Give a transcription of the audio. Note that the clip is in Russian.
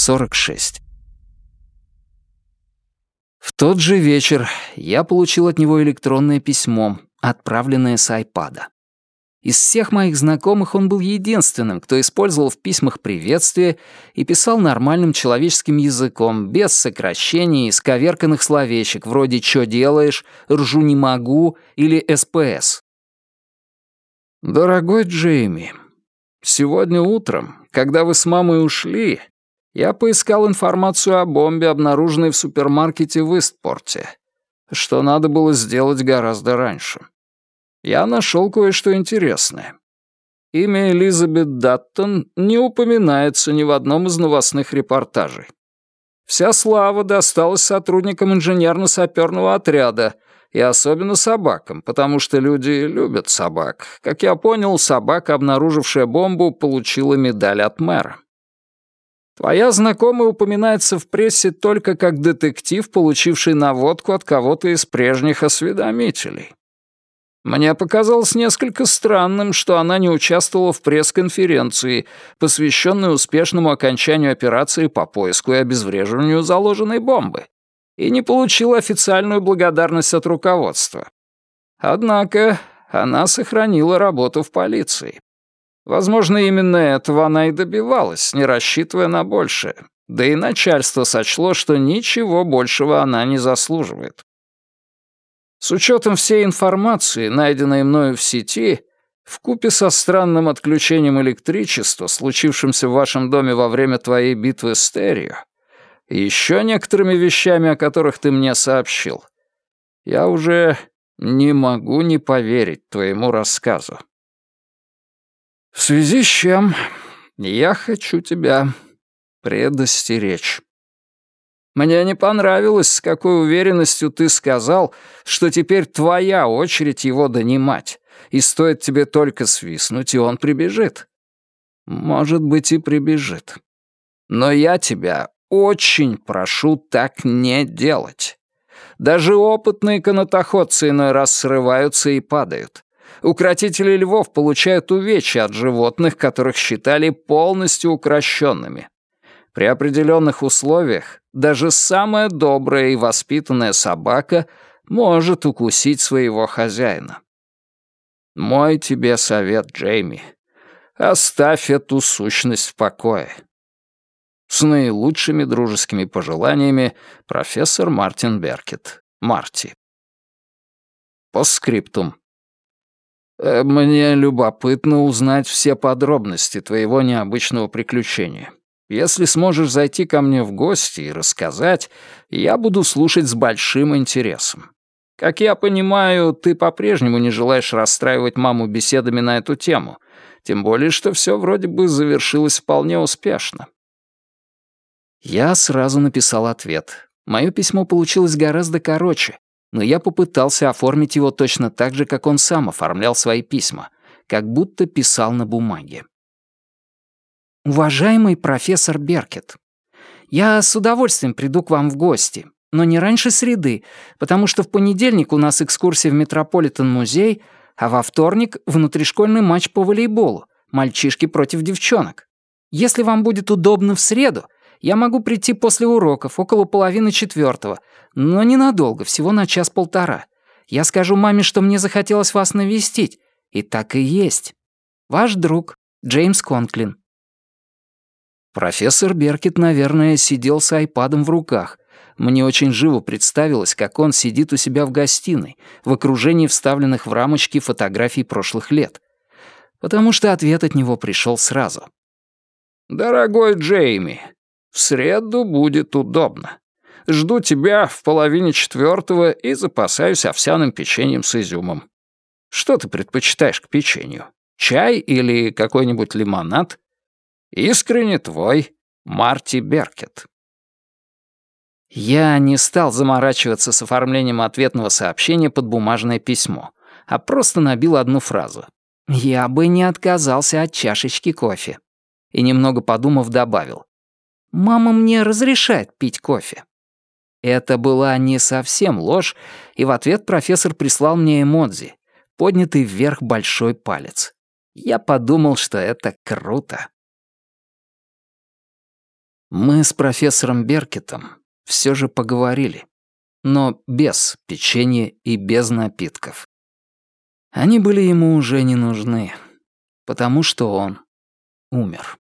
46. В тот же вечер я получил от него электронное письмо, отправленное с айпада. Из всех моих знакомых он был единственным, кто использовал в письмах приветствие и писал нормальным человеческим языком, без сокращений и сковерканных словечек, вроде «чё делаешь?», «ржу не могу» или «СПС». «Дорогой Джейми, сегодня утром, когда вы с мамой ушли, я поискал информацию о бомбе, обнаруженной в супермаркете в Истпорте, что надо было сделать гораздо раньше я нашел кое-что интересное. Имя Элизабет Даттон не упоминается ни в одном из новостных репортажей. Вся слава досталась сотрудникам инженерно-саперного отряда, и особенно собакам, потому что люди любят собак. Как я понял, собака, обнаружившая бомбу, получила медаль от мэра. Твоя знакомая упоминается в прессе только как детектив, получивший наводку от кого-то из прежних осведомителей. Мне показалось несколько странным, что она не участвовала в пресс-конференции, посвященной успешному окончанию операции по поиску и обезвреживанию заложенной бомбы, и не получила официальную благодарность от руководства. Однако она сохранила работу в полиции. Возможно, именно этого она и добивалась, не рассчитывая на большее. Да и начальство сочло, что ничего большего она не заслуживает. С учетом всей информации, найденной мною в сети, вкупе со странным отключением электричества, случившимся в вашем доме во время твоей битвы с Террио, и еще некоторыми вещами, о которых ты мне сообщил, я уже не могу не поверить твоему рассказу. В связи с чем я хочу тебя предостеречь. Мне не понравилось, с какой уверенностью ты сказал, что теперь твоя очередь его донимать, и стоит тебе только свистнуть, и он прибежит. Может быть, и прибежит. Но я тебя очень прошу так не делать. Даже опытные канатоходцы иной раз срываются и падают. Укротители львов получают увечья от животных, которых считали полностью укращенными. При определенных условиях даже самая добрая и воспитанная собака может укусить своего хозяина. Мой тебе совет, Джейми. Оставь эту сущность в покое. С наилучшими дружескими пожеланиями профессор Мартин Беркет. Марти. По скриптум. Э, мне любопытно узнать все подробности твоего необычного приключения. Если сможешь зайти ко мне в гости и рассказать, я буду слушать с большим интересом. Как я понимаю, ты по-прежнему не желаешь расстраивать маму беседами на эту тему, тем более, что все вроде бы завершилось вполне успешно. Я сразу написал ответ. Мое письмо получилось гораздо короче, но я попытался оформить его точно так же, как он сам оформлял свои письма, как будто писал на бумаге. «Уважаемый профессор Беркет, я с удовольствием приду к вам в гости, но не раньше среды, потому что в понедельник у нас экскурсия в Метрополитен-музей, а во вторник — внутришкольный матч по волейболу, мальчишки против девчонок. Если вам будет удобно в среду, я могу прийти после уроков, около половины четвертого, но ненадолго, всего на час-полтора. Я скажу маме, что мне захотелось вас навестить, и так и есть. Ваш друг, Джеймс Конклин. Профессор Беркет, наверное, сидел с айпадом в руках. Мне очень живо представилось, как он сидит у себя в гостиной, в окружении вставленных в рамочки фотографий прошлых лет. Потому что ответ от него пришел сразу. «Дорогой Джейми, в среду будет удобно. Жду тебя в половине четвертого и запасаюсь овсяным печеньем с изюмом. Что ты предпочитаешь к печенью? Чай или какой-нибудь лимонад? Искренне твой, Марти Беркет. Я не стал заморачиваться с оформлением ответного сообщения под бумажное письмо, а просто набил одну фразу. «Я бы не отказался от чашечки кофе». И немного подумав, добавил. «Мама мне разрешает пить кофе». Это была не совсем ложь, и в ответ профессор прислал мне эмодзи, поднятый вверх большой палец. Я подумал, что это круто. Мы с профессором Беркетом все же поговорили, но без печенья и без напитков. Они были ему уже не нужны, потому что он умер.